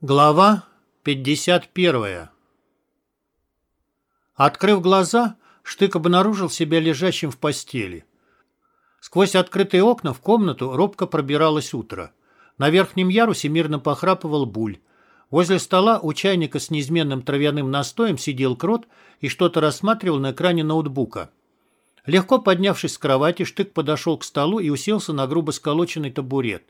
Глава 51 Открыв глаза, Штык обнаружил себя лежащим в постели. Сквозь открытые окна в комнату робко пробиралось утро. На верхнем ярусе мирно похрапывал буль. Возле стола у чайника с неизменным травяным настоем сидел крот и что-то рассматривал на экране ноутбука. Легко поднявшись с кровати, Штык подошел к столу и уселся на грубо сколоченный табурет.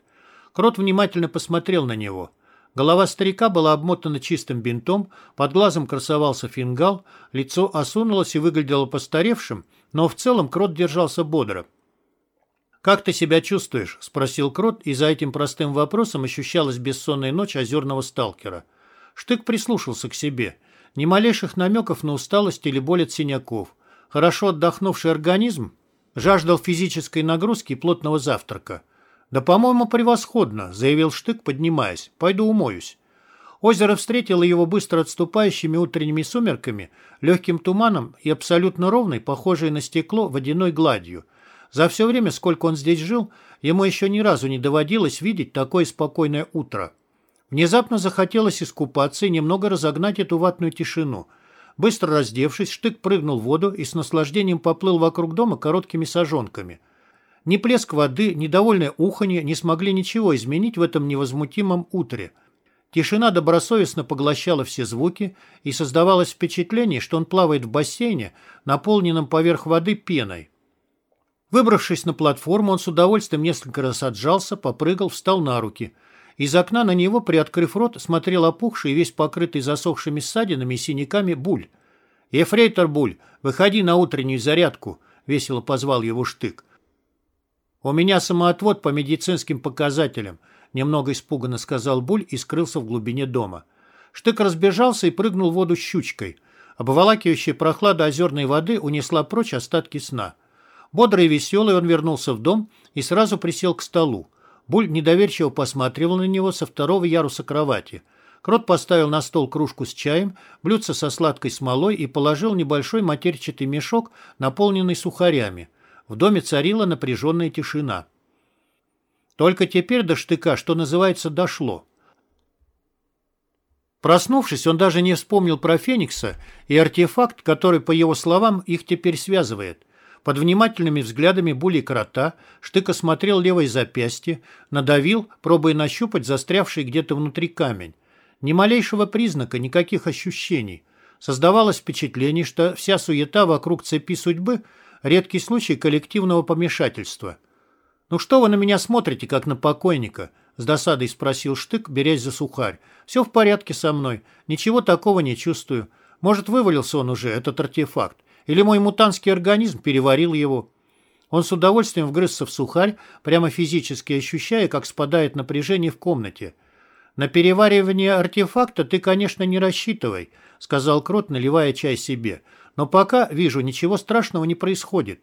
Крот внимательно посмотрел на него – Голова старика была обмотана чистым бинтом, под глазом красовался фингал, лицо осунулось и выглядело постаревшим, но в целом Крот держался бодро. «Как ты себя чувствуешь?» – спросил Крот, и за этим простым вопросом ощущалась бессонная ночь озерного сталкера. Штык прислушался к себе. Ни малейших намеков на усталость или боль от синяков. Хорошо отдохнувший организм жаждал физической нагрузки и плотного завтрака. «Да, по-моему, превосходно», — заявил Штык, поднимаясь. «Пойду умоюсь». Озеро встретило его быстро отступающими утренними сумерками, легким туманом и абсолютно ровной, похожей на стекло, водяной гладью. За все время, сколько он здесь жил, ему еще ни разу не доводилось видеть такое спокойное утро. Внезапно захотелось искупаться и немного разогнать эту ватную тишину. Быстро раздевшись, Штык прыгнул в воду и с наслаждением поплыл вокруг дома короткими сажонками – ни плеск воды, ни довольное уханье не смогли ничего изменить в этом невозмутимом утре. Тишина добросовестно поглощала все звуки, и создавалось впечатление, что он плавает в бассейне, наполненном поверх воды пеной. Выбравшись на платформу, он с удовольствием несколько раз отжался, попрыгал, встал на руки. Из окна на него, приоткрыв рот, смотрел опухший и весь покрытый засохшими ссадинами и синяками Буль. «Ефрейтор Буль, выходи на утреннюю зарядку», — весело позвал его штык. «У меня самоотвод по медицинским показателям», — немного испуганно сказал Буль и скрылся в глубине дома. Штык разбежался и прыгнул в воду щучкой. Обволакивающая прохлада озерной воды унесла прочь остатки сна. Бодрый и веселый он вернулся в дом и сразу присел к столу. Буль недоверчиво посматривал на него со второго яруса кровати. Крот поставил на стол кружку с чаем, блюдце со сладкой смолой и положил небольшой матерчатый мешок, наполненный сухарями. В доме царила напряженная тишина. Только теперь до штыка, что называется, дошло. Проснувшись, он даже не вспомнил про Феникса и артефакт, который, по его словам, их теперь связывает. Под внимательными взглядами були крота Штык осмотрел левое запястье, надавил, пробуя нащупать застрявший где-то внутри камень. Ни малейшего признака, никаких ощущений. Создавалось впечатление, что вся суета вокруг цепи судьбы редкий случай коллективного помешательства. «Ну что вы на меня смотрите, как на покойника?» С досадой спросил Штык, берясь за сухарь. «Все в порядке со мной. Ничего такого не чувствую. Может, вывалился он уже, этот артефакт. Или мой мутантский организм переварил его?» Он с удовольствием вгрызся в сухарь, прямо физически ощущая, как спадает напряжение в комнате. «На переваривание артефакта ты, конечно, не рассчитывай», — сказал Крот, наливая чай себе. Но пока, вижу, ничего страшного не происходит.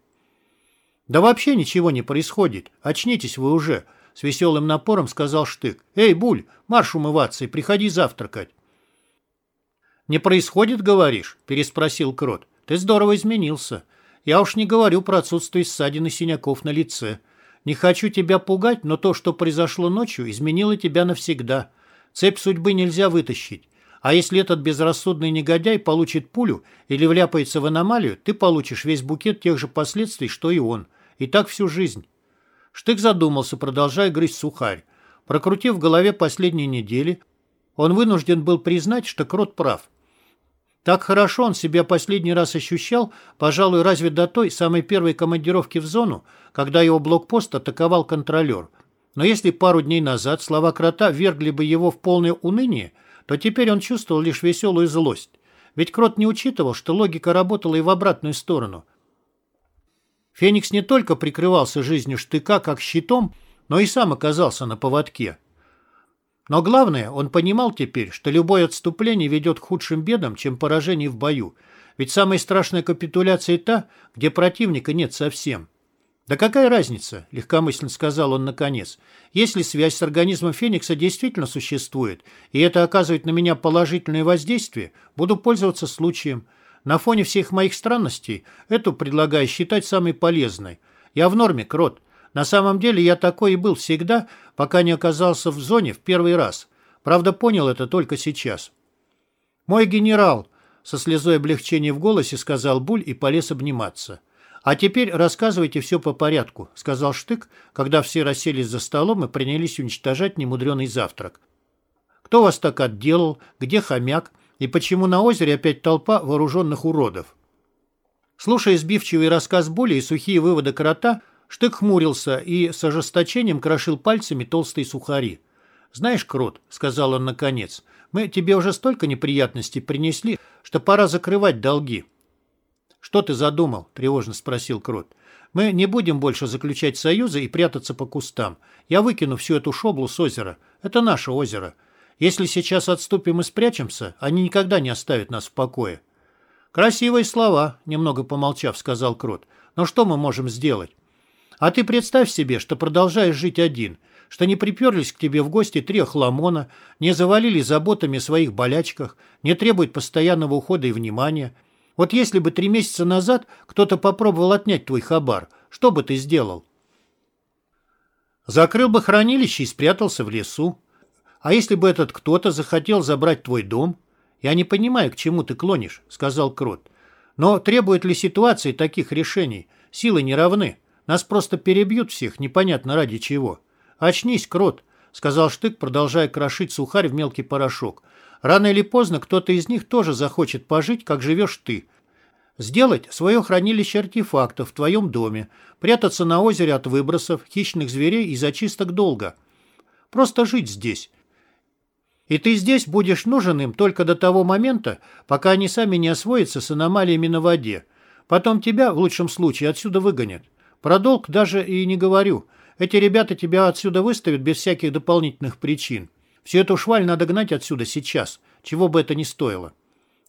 Да вообще ничего не происходит. Очнитесь вы уже, с веселым напором сказал Штык. Эй, Буль, марш умываться и приходи завтракать. Не происходит, говоришь? Переспросил Крот. Ты здорово изменился. Я уж не говорю про отсутствие ссадин и синяков на лице. Не хочу тебя пугать, но то, что произошло ночью, изменило тебя навсегда. Цепь судьбы нельзя вытащить. А если этот безрассудный негодяй получит пулю или вляпается в аномалию, ты получишь весь букет тех же последствий, что и он. И так всю жизнь. Штык задумался, продолжая грызть сухарь. Прокрутив в голове последние недели, он вынужден был признать, что Крот прав. Так хорошо он себя последний раз ощущал, пожалуй, разве до той самой первой командировки в зону, когда его блокпост атаковал контролер. Но если пару дней назад слова Крота вергли бы его в полное уныние, то теперь он чувствовал лишь веселую злость. Ведь Крот не учитывал, что логика работала и в обратную сторону. Феникс не только прикрывался жизнью штыка как щитом, но и сам оказался на поводке. Но главное, он понимал теперь, что любое отступление ведет к худшим бедам, чем поражение в бою. Ведь самая страшная капитуляция та, где противника нет совсем. «Да какая разница?» – легкомысленно сказал он наконец. «Если связь с организмом Феникса действительно существует, и это оказывает на меня положительное воздействие, буду пользоваться случаем. На фоне всех моих странностей эту предлагаю считать самой полезной. Я в норме, Крот. На самом деле я такой и был всегда, пока не оказался в зоне в первый раз. Правда, понял это только сейчас. «Мой генерал!» — со слезой облегчения в голосе сказал Буль и полез обниматься. «А теперь рассказывайте все по порядку», — сказал Штык, когда все расселись за столом и принялись уничтожать немудреный завтрак. «Кто вас так отделал? Где хомяк? И почему на озере опять толпа вооруженных уродов?» Слушая сбивчивый рассказ Були и сухие выводы крота, Штык хмурился и с ожесточением крошил пальцами толстые сухари. «Знаешь, Крот», — сказал он наконец, — «мы тебе уже столько неприятностей принесли, что пора закрывать долги». «Что ты задумал?» – тревожно спросил Крот. «Мы не будем больше заключать союзы и прятаться по кустам. Я выкину всю эту шоблу с озера. Это наше озеро. Если сейчас отступим и спрячемся, они никогда не оставят нас в покое». «Красивые слова», – немного помолчав, сказал Крот. «Но что мы можем сделать?» «А ты представь себе, что продолжаешь жить один, что не приперлись к тебе в гости три охламона, не завалили заботами о своих болячках, не требуют постоянного ухода и внимания, вот если бы три месяца назад кто-то попробовал отнять твой хабар, что бы ты сделал? Закрыл бы хранилище и спрятался в лесу. А если бы этот кто-то захотел забрать твой дом? Я не понимаю, к чему ты клонишь, сказал Крот. Но требует ли ситуации таких решений? Силы не равны. Нас просто перебьют всех, непонятно ради чего. Очнись, Крот, сказал Штык, продолжая крошить сухарь в мелкий порошок. Рано или поздно кто-то из них тоже захочет пожить, как живешь ты. Сделать свое хранилище артефактов в твоем доме, прятаться на озере от выбросов, хищных зверей и зачисток долга. Просто жить здесь. И ты здесь будешь нужен им только до того момента, пока они сами не освоятся с аномалиями на воде. Потом тебя, в лучшем случае, отсюда выгонят. Про долг даже и не говорю. Эти ребята тебя отсюда выставят без всяких дополнительных причин. Всю эту шваль надо гнать отсюда сейчас, чего бы это ни стоило.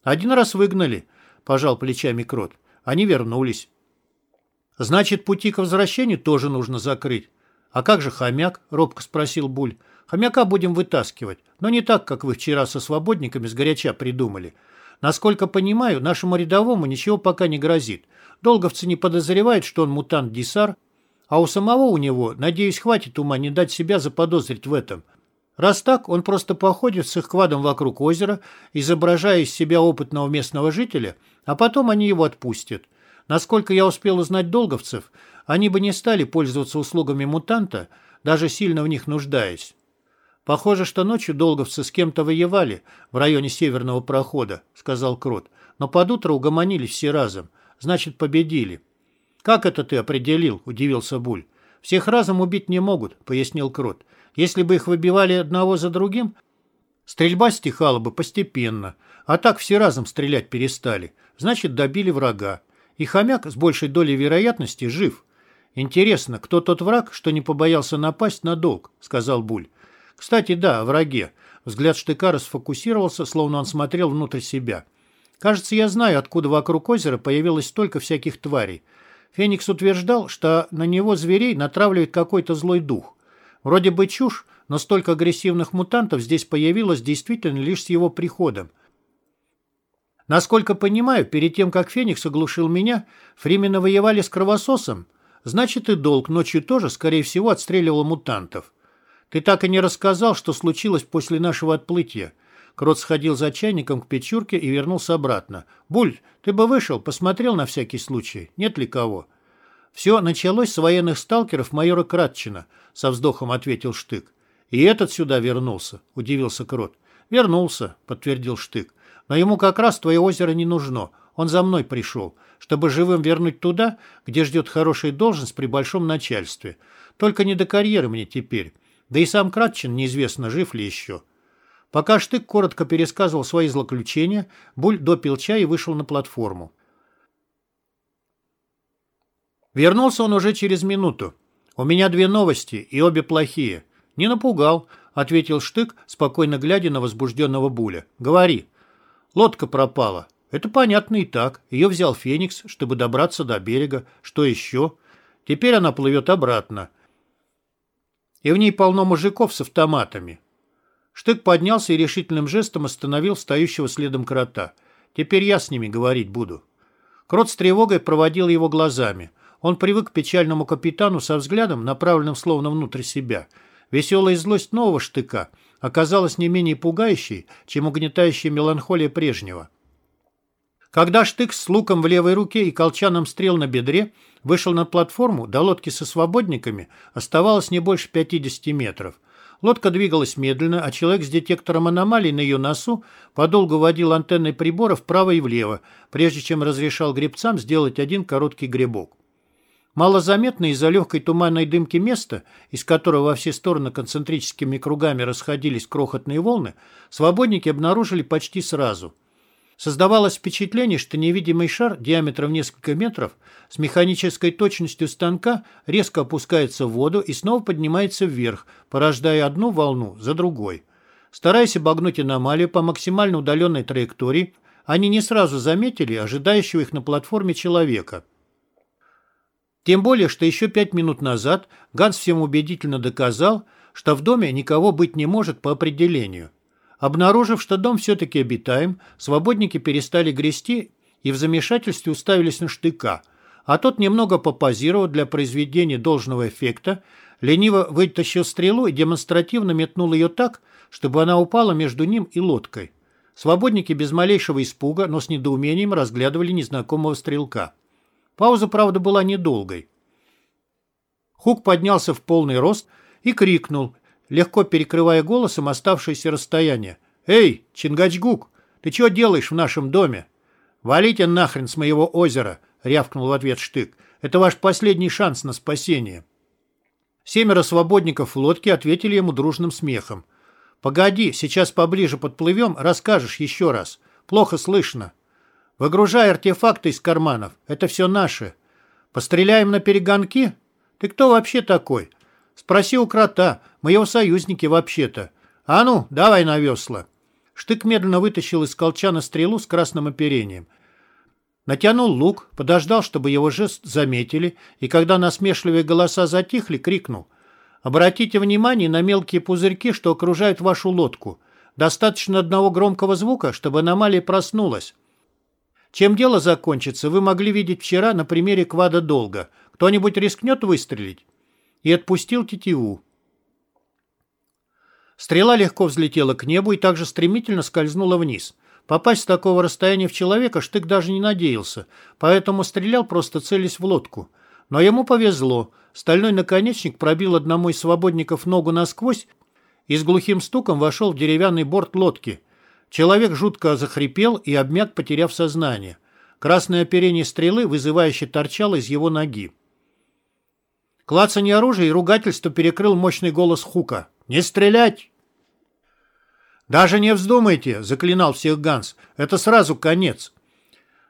Один раз выгнали, пожал плечами Крот. Они вернулись. Значит, пути к возвращению тоже нужно закрыть. А как же хомяк? Робко спросил Буль. Хомяка будем вытаскивать, но не так, как вы вчера со свободниками с горяча придумали. Насколько понимаю, нашему рядовому ничего пока не грозит. Долговцы не подозревают, что он мутант-десар, а у самого у него, надеюсь, хватит ума не дать себя заподозрить в этом. Раз так, он просто походит с их квадом вокруг озера, изображая из себя опытного местного жителя, а потом они его отпустят. Насколько я успел узнать долговцев, они бы не стали пользоваться услугами мутанта, даже сильно в них нуждаясь. «Похоже, что ночью долговцы с кем-то воевали в районе северного прохода», — сказал Крот. «Но под утро угомонились все разом. Значит, победили». «Как это ты определил?» — удивился Буль. «Всех разом убить не могут», — пояснил Крот. Если бы их выбивали одного за другим, стрельба стихала бы постепенно, а так все разом стрелять перестали. Значит, добили врага. И хомяк с большей долей вероятности жив. Интересно, кто тот враг, что не побоялся напасть на долг, сказал Буль. Кстати, да, о враге. Взгляд штыка сфокусировался, словно он смотрел внутрь себя. Кажется, я знаю, откуда вокруг озера появилось столько всяких тварей. Феникс утверждал, что на него зверей натравливает какой-то злой дух. Вроде бы чушь, но столько агрессивных мутантов здесь появилось действительно лишь с его приходом. Насколько понимаю, перед тем, как Феникс оглушил меня, Фримены воевали с кровососом. Значит, и Долг ночью тоже, скорее всего, отстреливал мутантов. Ты так и не рассказал, что случилось после нашего отплытия. Крот сходил за чайником к печурке и вернулся обратно. «Буль, ты бы вышел, посмотрел на всякий случай. Нет ли кого?» «Все началось с военных сталкеров майора Кратчина», — со вздохом ответил Штык. «И этот сюда вернулся», — удивился Крот. «Вернулся», — подтвердил Штык. «Но ему как раз твое озеро не нужно. Он за мной пришел, чтобы живым вернуть туда, где ждет хорошая должность при большом начальстве. Только не до карьеры мне теперь. Да и сам Кратчин неизвестно, жив ли еще». Пока Штык коротко пересказывал свои злоключения, Буль допил чай и вышел на платформу. Вернулся он уже через минуту. «У меня две новости, и обе плохие». «Не напугал», — ответил Штык, спокойно глядя на возбужденного Буля. «Говори». «Лодка пропала». «Это понятно и так. Ее взял Феникс, чтобы добраться до берега. Что еще?» «Теперь она плывет обратно. И в ней полно мужиков с автоматами». Штык поднялся и решительным жестом остановил стоящего следом крота. «Теперь я с ними говорить буду». Крот с тревогой проводил его глазами. Он привык к печальному капитану со взглядом, направленным словно внутрь себя. Веселая злость нового штыка оказалась не менее пугающей, чем угнетающая меланхолия прежнего. Когда Штык с луком в левой руке и колчаном стрел на бедре вышел на платформу, до лодки со свободниками оставалось не больше 50 метров. Лодка двигалась медленно, а человек с детектором аномалий на ее носу подолгу водил антенной прибора вправо и влево, прежде чем разрешал гребцам сделать один короткий гребок. Малозаметное из-за легкой туманной дымки место, из которого во все стороны концентрическими кругами расходились крохотные волны, свободники обнаружили почти сразу – Создавалось впечатление, что невидимый шар диаметром несколько метров с механической точностью станка резко опускается в воду и снова поднимается вверх, порождая одну волну за другой. Стараясь обогнуть аномалию по максимально удаленной траектории, они не сразу заметили ожидающего их на платформе человека. Тем более, что еще пять минут назад Ганс всем убедительно доказал, что в доме никого быть не может по определению. Обнаружив, что дом все-таки обитаем, свободники перестали грести и в замешательстве уставились на штыка, а тот, немного попозировав для произведения должного эффекта, лениво вытащил стрелу и демонстративно метнул ее так, чтобы она упала между ним и лодкой. Свободники без малейшего испуга, но с недоумением разглядывали незнакомого стрелка. Пауза, правда, была недолгой. Хук поднялся в полный рост и крикнул – легко перекрывая голосом оставшееся расстояние. «Эй, Чингачгук, ты что делаешь в нашем доме?» «Валите нахрен с моего озера!» — рявкнул в ответ Штык. «Это ваш последний шанс на спасение». Семеро свободников в лодке ответили ему дружным смехом. «Погоди, сейчас поближе подплывем, расскажешь еще раз. Плохо слышно. Выгружай артефакты из карманов, это все наше. Постреляем на перегонки? Ты кто вообще такой? Спроси у крота, мы его союзники вообще-то. А ну, давай на весла. Штык медленно вытащил из колчана стрелу с красным оперением. Натянул лук, подождал, чтобы его жест заметили, и когда насмешливые голоса затихли, крикнул. «Обратите внимание на мелкие пузырьки, что окружают вашу лодку. Достаточно одного громкого звука, чтобы аномалия проснулась. Чем дело закончится, вы могли видеть вчера на примере квада долга. Кто-нибудь рискнет выстрелить?» и отпустил тетиву. Стрела легко взлетела к небу и также стремительно скользнула вниз. Попасть с такого расстояния в человека Штык даже не надеялся, поэтому стрелял, просто целясь в лодку. Но ему повезло. Стальной наконечник пробил одному из свободников ногу насквозь и с глухим стуком вошел в деревянный борт лодки. Человек жутко захрипел и обмяк, потеряв сознание. Красное оперение стрелы вызывающе торчало из его ноги. Клацанье оружия и ругательство перекрыл мощный голос Хука. «Не стрелять!» «Даже не вздумайте!» — заклинал всех Ганс. «Это сразу конец!»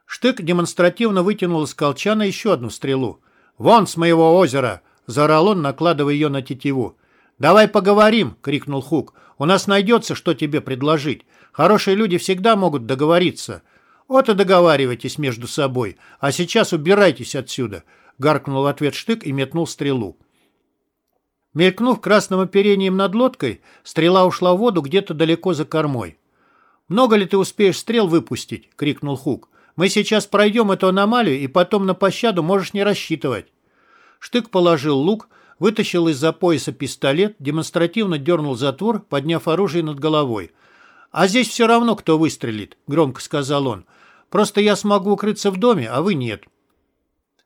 Штык демонстративно вытянул из колчана еще одну стрелу. «Вон с моего озера!» — заорал он, накладывая ее на тетиву. «Давай поговорим!» — крикнул Хук. «У нас найдется, что тебе предложить. Хорошие люди всегда могут договориться. Вот и договаривайтесь между собой. А сейчас убирайтесь отсюда гаркнул ответ штык и метнул стрелу. Мелькнув красным оперением над лодкой, стрела ушла в воду где-то далеко за кормой. «Много ли ты успеешь стрел выпустить?» — крикнул Хук. «Мы сейчас пройдем эту аномалию, и потом на пощаду можешь не рассчитывать». Штык положил лук, вытащил из-за пояса пистолет, демонстративно дернул затвор, подняв оружие над головой. «А здесь все равно, кто выстрелит», — громко сказал он. «Просто я смогу укрыться в доме, а вы нет».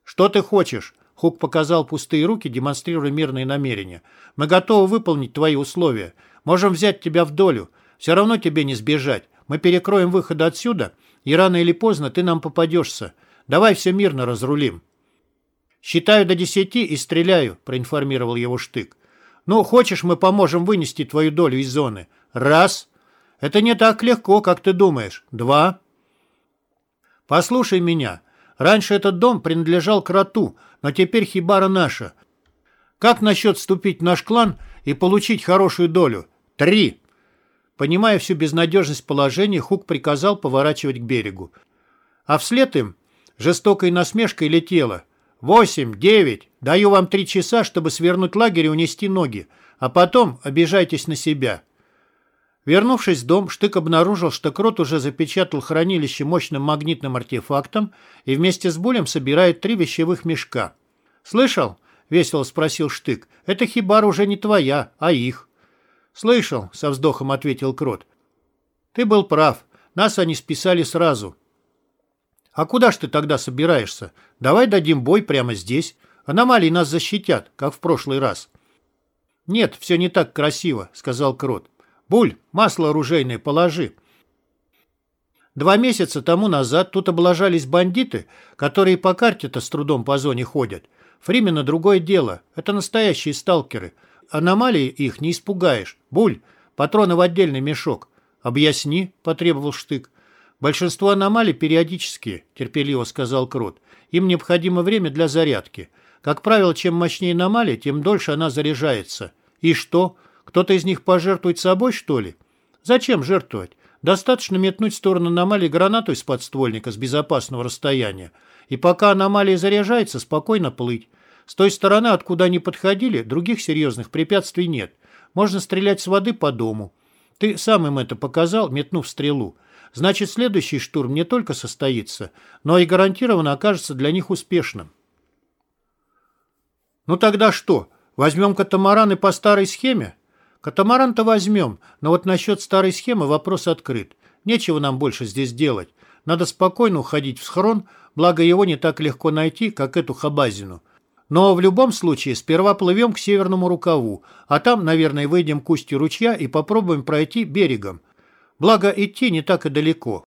«Что ты хочешь?» Хук показал пустые руки, демонстрируя мирные намерения. «Мы готовы выполнить твои условия. Можем взять тебя в долю. Все равно тебе не сбежать. Мы перекроем выход отсюда, и рано или поздно ты нам попадешься. Давай все мирно разрулим». «Считаю до десяти и стреляю», — проинформировал его Штык. «Ну, хочешь, мы поможем вынести твою долю из зоны? Раз. Это не так легко, как ты думаешь. Два. Послушай меня. Раньше этот дом принадлежал кроту, но теперь хибара наша. Как насчет вступить в наш клан и получить хорошую долю? Три!» Понимая всю безнадежность положения, Хук приказал поворачивать к берегу. А вслед им жестокой насмешкой летело. «Восемь, девять, даю вам три часа, чтобы свернуть лагерь и унести ноги, а потом обижайтесь на себя». Вернувшись в дом, Штык обнаружил, что Крот уже запечатал хранилище мощным магнитным артефактом и вместе с Булем собирает три вещевых мешка. «Слышал?» — весело спросил Штык. «Эта хибара уже не твоя, а их». «Слышал», — со вздохом ответил Крот. «Ты был прав. Нас они списали сразу». «А куда ж ты тогда собираешься? Давай дадим бой прямо здесь. Аномалии нас защитят, как в прошлый раз». «Нет, все не так красиво», — сказал Крот. «Буль, масло оружейное положи». Два месяца тому назад тут облажались бандиты, которые по карте-то с трудом по зоне ходят. Фримена другое дело. Это настоящие сталкеры. Аномалии их не испугаешь. Буль, патроны в отдельный мешок. «Объясни», — потребовал Штык. «Большинство аномалий периодические», — терпеливо сказал Крот. «Им необходимо время для зарядки. Как правило, чем мощнее аномалия, тем дольше она заряжается. И что? Кто-то из них пожертвует собой, что ли? Зачем жертвовать? Достаточно метнуть в сторону аномалии гранату из подствольника с безопасного расстояния. И пока аномалия заряжается, спокойно плыть. С той стороны, откуда они подходили, других серьезных препятствий нет. Можно стрелять с воды по дому. Ты сам им это показал, метнув стрелу. Значит, следующий штурм не только состоится, но и гарантированно окажется для них успешным. Ну тогда что? Возьмем катамараны по старой схеме? Катамаран-то возьмем, но вот насчет старой схемы вопрос открыт. Нечего нам больше здесь делать. Надо спокойно уходить в схрон, благо его не так легко найти, как эту хабазину. Но в любом случае сперва плывем к северному рукаву, а там, наверное, выйдем к устью ручья и попробуем пройти берегом. Благо идти не так и далеко.